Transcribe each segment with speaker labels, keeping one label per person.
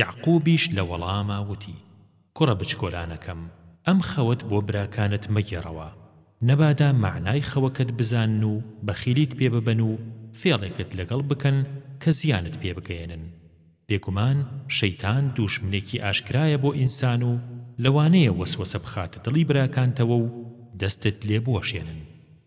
Speaker 1: یەعقووبیش لە وەڵاما وتی، کوڕە بچکۆلانەکەم، ئەم خەوەت بۆ براکانت مەگێڕەوە، نەبادا مەعنای خەوەکەت بزانن و بەخیلیت پێ ببن و فێڵێکت لەگەڵ بکەن کە زیانت پێ بگەیەنن. بێگومان شەیتان دووژمنێکی ئاشکرایە بۆ ئینسان و لەوانەیە وەسوەسە بخاتە دڵی براکانتەوە و دەستت لێ بوەشێنن.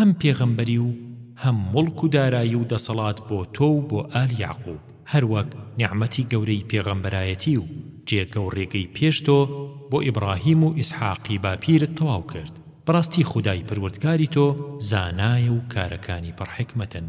Speaker 1: هەم پێغەمبەری و هەم موڵک و دارایی و دەسەڵات بۆ تۆ و بۆ ئال یەعقوب، هەروەک نیعمەتی گەورەی پێغەمبەرایەتی و جێگە و ڕێگەی پێش تۆ بۆ ئیبڕاهیم و ئیسحاقی باپیرت تەواو کرد، بەڕاستی خودای پەروەردگاری تۆ زانایە و کارەکانی
Speaker 2: پڕ حیکمەتن.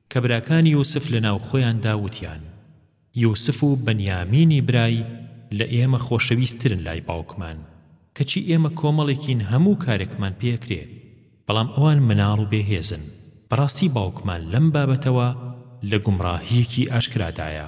Speaker 2: کە براکانی یوسف لە
Speaker 1: ناو خۆیاندا وتیان، یوسف و بنیامینی برای لە ئێمە خۆشەویست ترن لای باوکمان، کەچی ئێمە کۆمەڵێکین هەموو کارێکمان پێ ئەکرێ، بەڵام ئەوان مناڵ و بێ هێزن، بەڕاستی باوکمان لەم بابەتەوە لە گومڕاهییەکی ئاشکرادایە.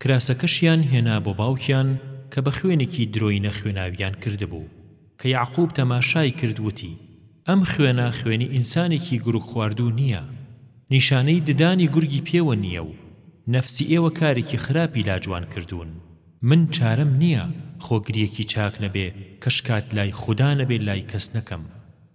Speaker 1: کراسەکەشیان هێنا بۆ باوکیان کە بە خوێنێکی درۆینە خوێناویان کردبوو. کە یەعقووب تەماشای کرد وتی، ئەم خوێنە خوێنی ئینسانێکی گورگ خواردوو نییە، نیشانەی ددانی گورگی پێوە نییە و نەفسی ئێوە کارێکی خراپی لاجوان کردوون. من چارەم نییە خۆگرییەکی چاک نەبێ کە شکات لای خودا نەبێ لای کەس نەکەم.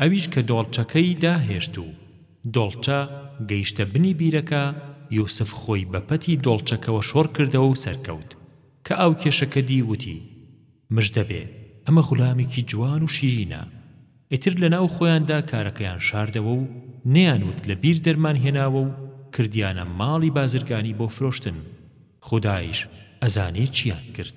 Speaker 1: ئەویش کە دۆڵچەکەی داهێشت و دۆڵچە گەیشتە بنی بیرەکە، یوسف خۆی بە پەتی دۆڵچەکەوە شۆڕ کردەوە و سەرکەوت. کە ئاوکێشەکە دی، وتی، مژدە بێ، ئەمە غولامێکی جوان و شیرینە. ئیتر لە ناو خۆیاندا کارەکەیان شاردەوە و نەیانوت لە بیر دەرمان هێناوە و کردیانە ماڵی بازرگانی بۆ فرۆشتن. خودایش ئەزانێ چییان کرد.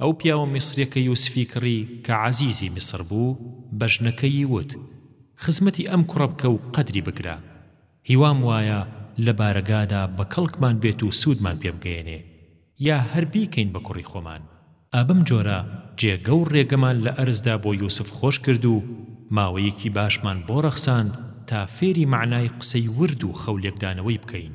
Speaker 1: ئەو پیاوە میسریە کە یوسفی کڕی کە عەزیزی میسر بوو بە ژنەکەیی وت، خزمەتی ئەم کوڕە بکە و قەدری بگرە. هیوام وایە لە بارەگادا بە کەڵکمان بێت و سوودمان پێ بگەیەنێ. یا هەر بیکەین بە کوڕی خۆمان. ئا بەم جۆرە جێگە و ڕێگەمان لە ئەرزدا بۆ یوسف خۆش کرد و ماوەیەکی باشمان بۆ ڕەخساند تا فێری مەعنای قسەی ورد و خەو لێکدانەوەی بکەین.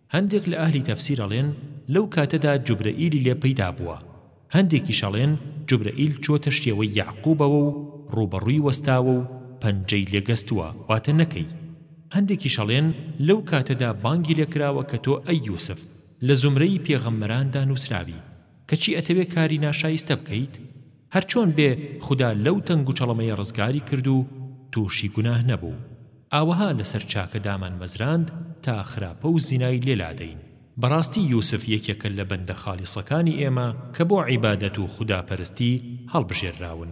Speaker 1: هەندێک لە ئەهلی تەفسیر ئەڵێن لەو کاتەدا جوبرەئیلی لێ پەیدا بووە، هەندێکیش ئەڵێن جوبرەئیل چووەتە شێوەی یەعقووبەوە و ڕووبەڕووی وەستاوە و پەنجەی لێ گەستووە، واتە نەکەی. هەندێکیش ئەڵێن لەو کاتەدا بانگی لێ کراوە کە تۆ ئەی یوسف لە زومرەی پێغەمبەراندا نووسراوی. کەچی ئەتەوێ کاری ناشایستە بکەیت؟ هەرچۆن بێ خودا لەو تەنگوچەڵەمەیە ڕزگاری کرد و تووشی گوناه نەبوو. ئاوەها لەسەر چاکە دامانمەزراند تا خراپە و زینای لێ لادەین. بەڕاستی یوسف یەکێکە لە بەندە خاڵیسەکانی ئێمە کە بۆ عیبادەت و خودا پەرستی هەڵبژێرراون.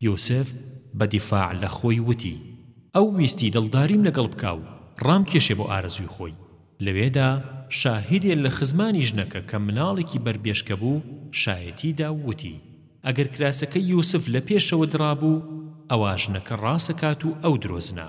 Speaker 1: یوسف بە دیفاع لە خۆی وتی، ئەو ویستی دڵداریم لەگەڵ بکا و ڕامکێشێ بۆ ئارەزووی خۆی. لەوێدا شاهیدێ لە خزمانی ژنەکە کە مناڵێکی بەربێشکە بوو شایەتی دا و وتی، ئەگەر کراسەکەی یوسف لە پێشەوە دڕابوو، ئەوا ژنەکە ڕاست ئەکات و ئەو درۆزنە.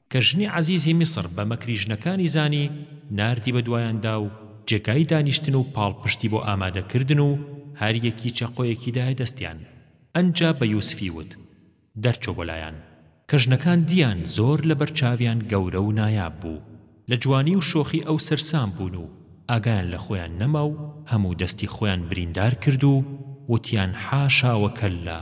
Speaker 1: کە ژنی عەزیزی میسر بە مەکری ژنەکانی زانی، ناردی بە دوایاندا و جێگای دانیشتن و پاڵپشتی بۆ ئامادە کردن و هەر یەکی چەقۆیەکی دایە دەستیان. ئەنجا بە یوسفی وت، دەرچۆ بۆ لایان. کە ژنەکان دیان زۆر لە بەر چاویان گەورە و نایاب بوو، لە جوانی و شۆخی ئەو سەرسام بوون و ئاگایان لە خۆیان نەما و هەموو دەستی خۆیان بریندار کرد و وتیان حاشا و کەللا،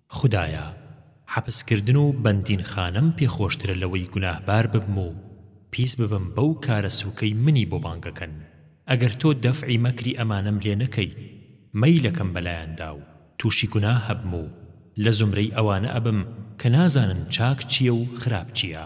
Speaker 1: خودایە حەپس کردن و بەندین خانەم پێ خۆشترە لەوەی گوناهبار ببم و پیس ببم بەو کارە سوکەی منی بۆ بانگەکەن ئەگەر تۆ دەفعی مەکری ئەمانەم لێ نەکەیت مەیلەکەم بەلایاندا و توشی گوناه ئەبم و لە زومرەی ئەوانە ئەبم کە نازانن چاک چیە و خراپ چیە.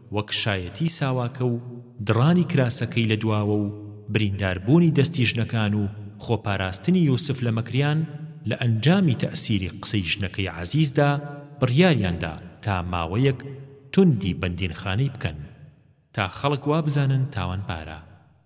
Speaker 1: وەک شایەتی ساواکە و دڕانی کراسەکەی لە دواوە و بریندار بوونی دەستی ژنەکان و خۆپاراستنی یوسف لە مەکریان، لە ئەنجامی تەئسیری قسەی ژنەکەی عەزیزدا بڕیاریان دا تا ماوەیەک توندی بەندینخانەی بکەن تا خەڵک
Speaker 2: وابزانن
Speaker 1: تاوانبارە.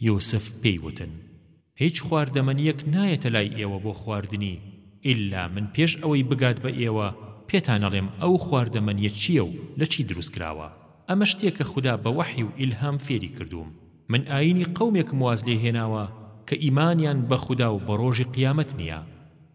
Speaker 1: یوسف
Speaker 2: پێی وتن، هیچ خواردەمەنییەک نایەتە لای ئێوە بۆ خواردنی ئیللا من پێش ئەوەی بگات بە ئێوە پێتان ئەڵێم ئەو خواردەمەنییە چییە و لە چی دروست کراوە، ئەمە شتێکە خودا بە وەحی و ئیلهام فێری کردووم، من ئایینی قەومێکم واز لێ هێناوە کە ئیمانیان بە خودا و بە ڕۆژی قیامەت نییە.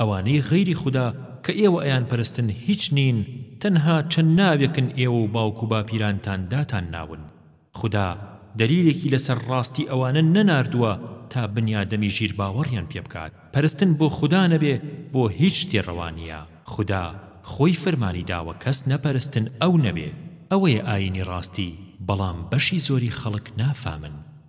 Speaker 2: ئەوانەی غەیری خودا کە ئێوە ئەیانپەرستن هیچ نین تەنها چەند ناوێکن ئێوە و باوک و باپیرانتان داتان ناون خودا دەلیلێکی لەسەر ڕاستی ئەوانە نەناردووە تا بنیادەمی ژیر باوەڕیان پێ بکات پەرستن بۆ خودا نەبێ بۆ هیچ شتێ ڕەوا نیە خودا خۆی فەرمانی داوە کەس نەپەرستن ئەو نەبێ ئەوەیە ئاینی ڕاستی بەڵام بەشی زۆری خەڵک نافامن.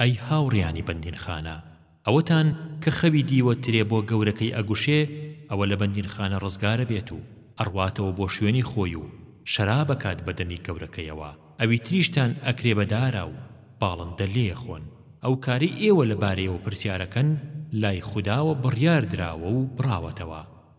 Speaker 2: ئەی هاوڕێیانی بەندینخانە ئەوەتان کە خەوی دیوە ترێ بۆ گەورەکەی ئەگوشێ ئەوە لە بەندینخانە ڕزگارەبێت و ئەڕواتەوە بۆ شوێنی خۆی و شەرابەکات بە دەمی گەورەکەیەوە ئەوی تریشتان ئەکرێ بە دارا و باڵندە لێیەخۆن ئەو کارەی ئێوە لە بارەیەوە پرسیارەکەن لای خوداوە بڕیار دراوە و بڕاوەتەوە.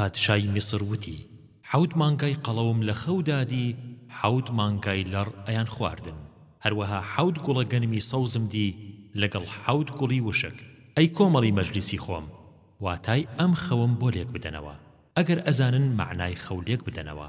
Speaker 1: پادشای میسر وتی، حەوت مانگای قەڵەوم لە خەو دا دی، حەوت مانگای لەڕ ئەیان خواردن، هەروەها حەوت گوڵە گەنمی سەوزم دی لەگەڵ حەوت گوڵی وشک، ئەی کۆمەڵی مەجلیسی خۆم، واتای ئەم خەوەم بۆ لێک بدەنەوە، ئەگەر ئەزانن مەعنای خەو لێک
Speaker 2: بدەنەوە،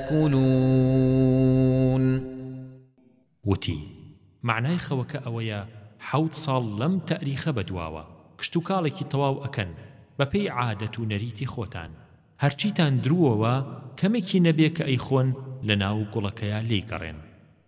Speaker 1: وتی، مەعنای خەوەکە ئەوەیە حەوت ساڵ لەم تەئریخە بەدواوە کشتوکاڵێکی تەواو ئەکەن بەپێی عادەت و نەریتی خۆتان هەرچیتان درووەوە کەمێکی نەبێ کە ئەیخۆن لەناو گوڵەکەیا لێی گەڕێن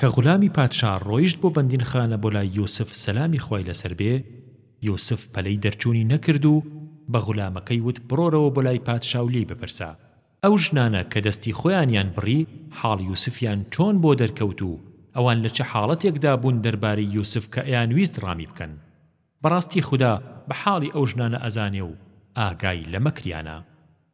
Speaker 1: کە غولامی پادشا ڕۆیشت بۆ بەندینخانە بۆ لای یوسف سەلامی خوای لەسەر بێ، یوسف پەلەی دەرچوونی نەکرد و بە غولامەکەی وت بڕۆرەوە بۆ لای پادشا و لێی بپرسە، ئەو ژنانە کە دەستی خۆیانیان بڕی حاڵ یوسفیان چۆن بۆ دەرکەوت و ئەوان لە چ حاڵەتێکدا بوون دەربارەی یوسف کە ئەیانویست ڕامی بکەن، بەڕاستی خودا بە حاڵی ئەو ژنانە ئەزانێ و ئاگای
Speaker 2: لەمەکریانە.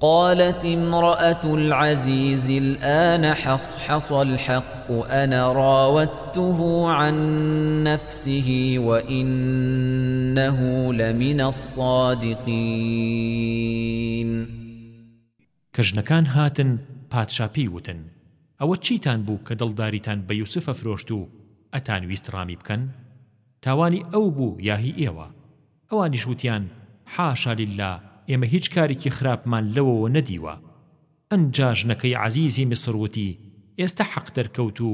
Speaker 2: قالت امرأة العزیز الآن حصحص الحق أنا راودته عن نفسه وإنه لمن الصادقین
Speaker 1: کە ژنەکان هاتن پادشا پێی وتن ئەوە چیتان بوو کە دڵداریتان بە یوسف ئەفرۆشت و ئەتانویست ڕامی بکەن؟ تاوانی ئەو بوو یا هی ئێوە؟ ئەوانیش وتیان، حاشا للە، ئێمە هیچ کارێکی خراپمان لەوەوە نەدیوە. ئەنجا ژنەکەی عەزیزی میسر وتی، ئێستە حەق دەرکەوت و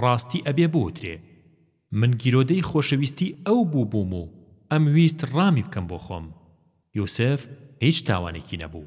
Speaker 1: ڕاستی ئەبێ بوترێ. من گیرۆدەی خۆشەویستی ئەو بووبووم و ئەمویست ڕامی بکەم بۆ خۆم. یوسف هیچ تاوانێکی نەبوو.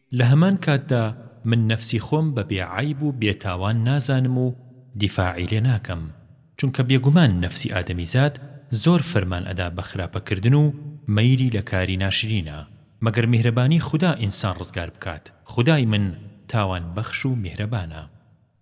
Speaker 1: لە هەمان کاتدا من نەفسی خۆم بە بێ عەیب و بێ تاوان نازانم و دیفاعی لێ ناکەم چونکە بێگومان نەفسی ئادەمیزاد زۆر فەرمان ئەدا بە خراپە کردن و مەیلی لە کاری ناشرینە مەگەر میهرەبانی خودا ئینسان ڕزگار بکات خودای من تاوان بەخش و میهرەبانە.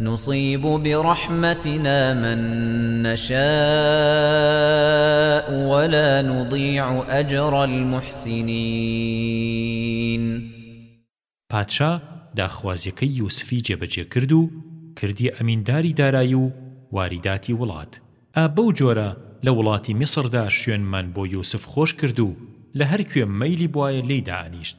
Speaker 2: نصیب برحمتنا من نشاء ولا نضیع اجر المحسنین
Speaker 1: پادشا داخوازیەکەی یوسفی جێبەجێ کرد و کردیە ئەمینداری دارایی و واریداتی وڵات ئا بەو جۆرە لە وڵاتی میسردا شوێنمان بۆ یوسف خۆش کرد و لە هەر کوێ مەیلی
Speaker 2: بوایە لێی دائەنیشت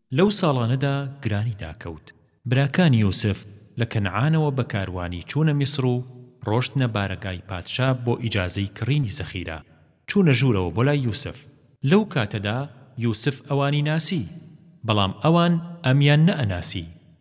Speaker 1: لەو ساڵانەدا گرانی داکەوت. براکانی یوسف لە کەنعانەوە بە کاروانی چوونە میسر و ڕۆشتنە بارەگای پادشا بۆ ئیجازەی کڕینی زەخیرە، چوونە ژوورەوە بۆ لای یوسف. لەو کاتەدا یوسف ئەوانی ناسی، بەڵام ئەوان ئەمیان نەئەناسی.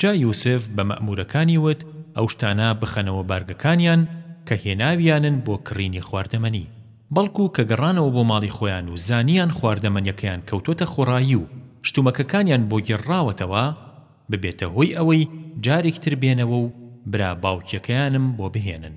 Speaker 1: جا یوسف بە مەئموورەکانی وت، ئەو شتانە بخەنەوە بارگەکانیان کە هێناویانن بۆ کڕینی خواردەمەنی. بەڵکوو کە گەڕانەوە بۆ ماڵی خۆیان و زانییان خواردەمەنیەکەیان کەوتووەتە خۆڕایی و شتومەکەکانیان بۆ گێڕڕاوەتەوە، ببێتە هۆی ئەوەی جارێکی تر بێنەوە و برا باوکییەکەیانم بۆ بهێنن.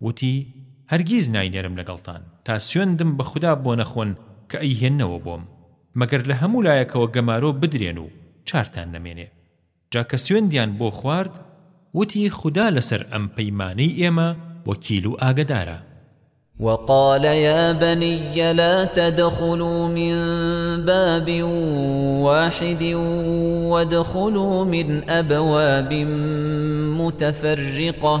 Speaker 1: وتی، هەرگیز ناینێرم لەگەڵتان، تا سوێندم بە خودا بۆ نەخۆن کە ئەیهێننەوە بۆم، مەگەر لە هەموو لایەکەوە گەمارۆ بدرێن و چارتان نەمێنێ. جا کە سوێندیان بۆ خوارد، وتی، خودا لەسەر ئەم پەیمانەی ئێمە وەکیل و ئاگەدارە.
Speaker 2: وقال يا بني لا تدخلوا من باب واحد وادخلوا من أبواب متفرقة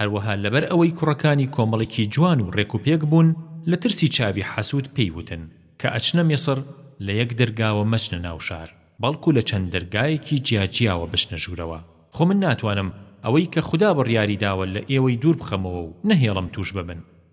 Speaker 1: هەروەها لەبەر ئەوەی کوڕەکانی کۆمەڵێکی جوان و ڕێک و پێک بوون لە ترسی چاوی حەسوود پێی وتن کە ئەچنە میسر لە یەک دەرگاوە مەچنە ناو شار بەڵکو لە چەند دەرگایەکی جیا جیاوە بچنە ژوورەوە خۆ من ناتوانم ئەوەی کە خودا بڕیاری داوە لە ئێوەی دوور بخەمەوە و نەهێڵم تووش ببن.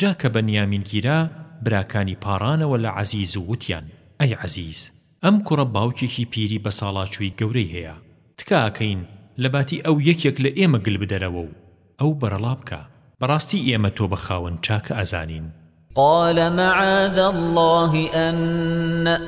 Speaker 1: جا کە
Speaker 2: بەنیامین گیرا،
Speaker 1: براکانی پاڕانەوە لە
Speaker 2: عەزیز و وتیان، ئەی عەزیز! ئەم کوڕە باوکێکی پیری بەساڵاچووی گەورەی هەیە، تکائەکەین لەباتی ئەو یەکێک لە ئێمە گل بدەرەوە و ئەو بەرەڵا بکا، بەڕاستی ئێمە تۆ بە
Speaker 1: خاوەن چاکە ئەزانین. قال
Speaker 2: معاذ اللە ان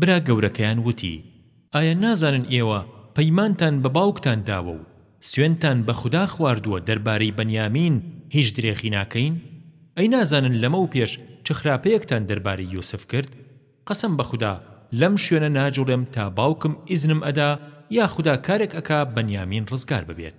Speaker 2: برا گەورەکەیان وتی، ئایا نازانن ئێوە پەیمانتان بە باوکتان داوە و سوێندتان بە خودا خواردووە دەربارەی بەنیامین هیچ درێغی ناکەین؟ ئەی نازانن لەمەو پێش چ خراپەیەکتان دەربارەی یوسف کرد؟ قەسەم بە خودا
Speaker 1: لەم شوێنە ناجوڵێم تا باوکم ئیزنم ئەدا یاخودا کارێک ئەکا بەنیامین ڕزگار ببێت.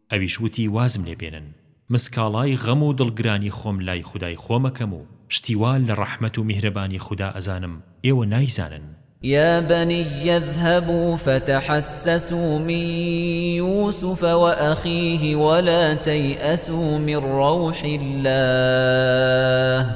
Speaker 1: ئەویش وتی وازم لێ
Speaker 2: بێنن من
Speaker 1: سکاڵای غەم و دڵگرانی خۆم لای خودای خۆم ئەکەم و شتی وا لە ڕەحمەت و میهرەبانی خودا ئەزانم ئێوە نایزانن.
Speaker 2: يا بني اذهبوا فتحسسوا من يوسف وأخيه ولا تيأسوا من روح الله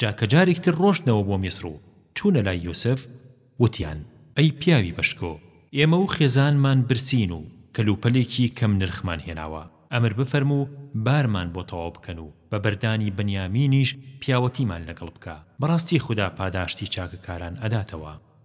Speaker 2: جا کە
Speaker 1: جارێکی تر ڕۆشتنەوە بۆ میسر و چوونە لای یوسف، وتیان، ئەی پیاوی بەشکۆ، ئێمە و خێزانمان برسین و کەلوپەلێکی کەم نرخمان هێناوە، ئەمر بفەرموو بارمان بۆ تەواو بکەن و بە بەردانی بنیامینیش پیاوەتیمان لەگەڵ بکە، بەڕاستی خودا پاداشتی چاکەکاران ئەداتەوە.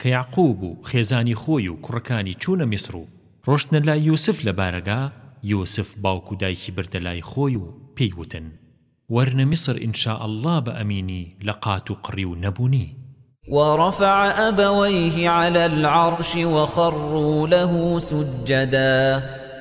Speaker 1: کە یەعقوب و خێزانی خۆی و کوڕەکانی چوونە میسر و ڕۆشتنە لای یوسف لە بارەگا، یوسف باوک و دایکی بردە لای خۆی و پێی وتن، وەرنە میسر ان شاء اللە بە ئەمینی لە قات و قڕی و نەبوونی.
Speaker 2: ورفع ابویه علی العرش وخروا له سجدا.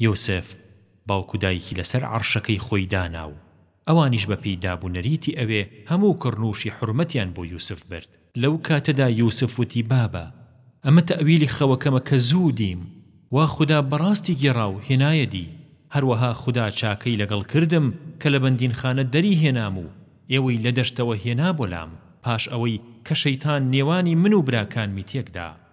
Speaker 1: یوسف باوک و دایکی لەسەر عەڕشەکەی خۆی دانا و ئەوانیش بە پێی داب و نەریتی ئەوێ هەموو کڕنووشی حورمەتیان بۆ یوسف برد. لەو کاتەدا یوسف وتی بابە ئەمە تەئویلی خەوەکەمە کە زوو دیم و خودا بەڕاستی گێڕا و هێنایە دی، هەروەها خودا چاکەی لەگەڵ کردم کە لە بەندینخانە دەری هێنام و ئێوەی لە دەشتەوە هێنا بۆ لام پاش ئەوەی کە شەیتان نێوانی من و براکانمی تێک دا.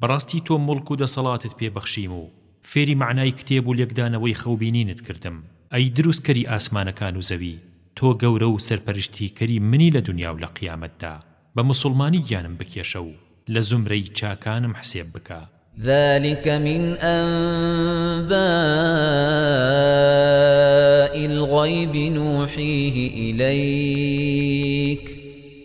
Speaker 1: بەڕاستی تۆ موڵک و دەسەڵاتت پێ بەخشیم و فێری مەعنای کتێب و لێکدانەوەی خەوبینینت کردم، ئەی دروستکەری ئاسمانەکان و زەوی، تۆ گەورە و سەرپەرشتیکەری منی لە دونیا و لە قیامەتدا، بە موسوڵمانی گیانم بکێشە و لە زومرەی چاکانم حسێب بکە.
Speaker 2: ذلک من
Speaker 1: انباء الغیب نوحیه الیک.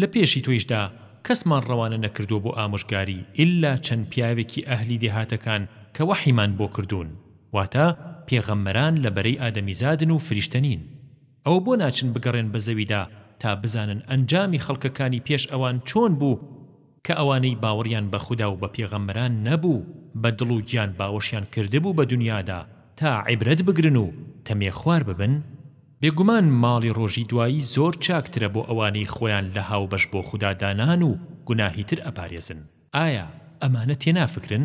Speaker 1: لە پێشی تۆیشدا کەسمان ڕەوانە نەکردووە بۆ ئامۆژگاری ئیللا چەند پیاوێکی ئەهلی دێهاتەکان کە وەحیمان بۆ کردوون، واتە، پێغەمبەران لە بەرەی ئادەمیزادن و فریشتە نین. ئەوە بۆ ناچن بگەڕێن بە زەویدا تا بزانن ئەنجامی خەڵکەکانی پێش ئەوان چۆن بوو، کە ئەوانەی باوەڕیان بە خودا و بە پێغەمبەران نەبوو بە دڵ و گیان باوەشیان کردبوو بە دونیادا تا عیبرەت بگرن و تەمێ خوار ببن، بێگومان ماڵی ڕۆژی دوایی زۆر چاکترە بۆ ئەوانەی خۆیان لە هاوبەش بۆ خودا دانان و گوناهی تر ئەپارێزن، ئایا ئەمانە تێنافکرن؟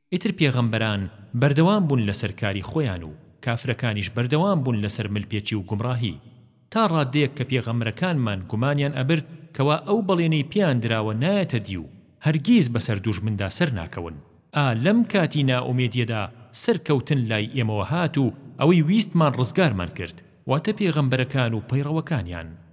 Speaker 1: ئیتر پێغەمبەران بەردەوام بوون لەسەر کاری خۆیان و کافرەکانیش بەردەوام بوون لەسەر ملپێچی و گومڕاهی تا ڕاددەیەک کە پێغەمبرەکانمان گومانیان ئەبرد کەوا ئەو بەڵێنەی پێیان دراوە نایەتە دی و هەرگیز بەسەر دوژمندا سەر ناکەون ئا لەم کاتی نائومێدیەدا سەر کەوتن لای ئێمەوە هات و ئەوەی ویستمان ڕزگارمان کرد واتە پێغەمبەرەکان و پەیڕەوەکانیان.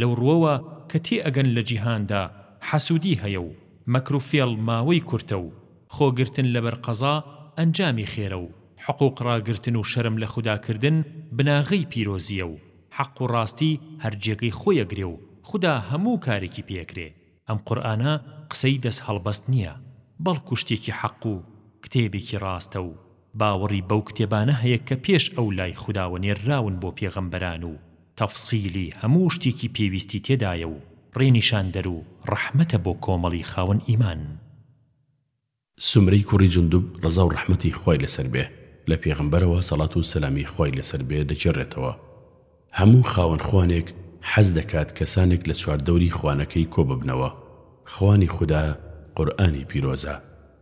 Speaker 1: لەو ڕووەوە کە تێئەگەن لە جیهاندا حەسوودی هەیە و مەکر و فێڵ ماوەی کورتە و خۆگرتن لەبەر قەزا ئەنجامی خێرە و حقووق ڕاگرتن و شەرم لە خودا کردن بناغەی پیرۆزییە و حەق و ڕاستی هەر جێگەی خۆی ئەگرێ و خودا هەموو کارێکی پێ ئەکرێ. ئەم قورئانە قسەی دەست هەڵبەست نییە، بەڵکوو شتێکی حەق و کتێبێکی ڕاستە و باوەڕی بەو کتێبانە هەیە کە پێش ئەو لای خوداوە نێرراون بۆ پێغەمبەران و تەفسیلی هەموو شتێکی پێویستی تێدایە و ڕێنیشاندەر و ڕەحمەتە بۆ کۆمەڵی خاوەن ئیمان.
Speaker 3: سومرەی کوڕی جوندوب ڕەزا و ڕەحمەتی خوای لەسەر بێ لە پێغەمبەرەوە سەڵات و سەلامی خوای لەسەر بێ دەگێڕێتەوە، هەموو خاوەن خوانێک حەز دەکات کەسانێک لە چواردەوری خوانەکەی کۆببنەوە، خوانی خودا قورئانی پیرۆزە.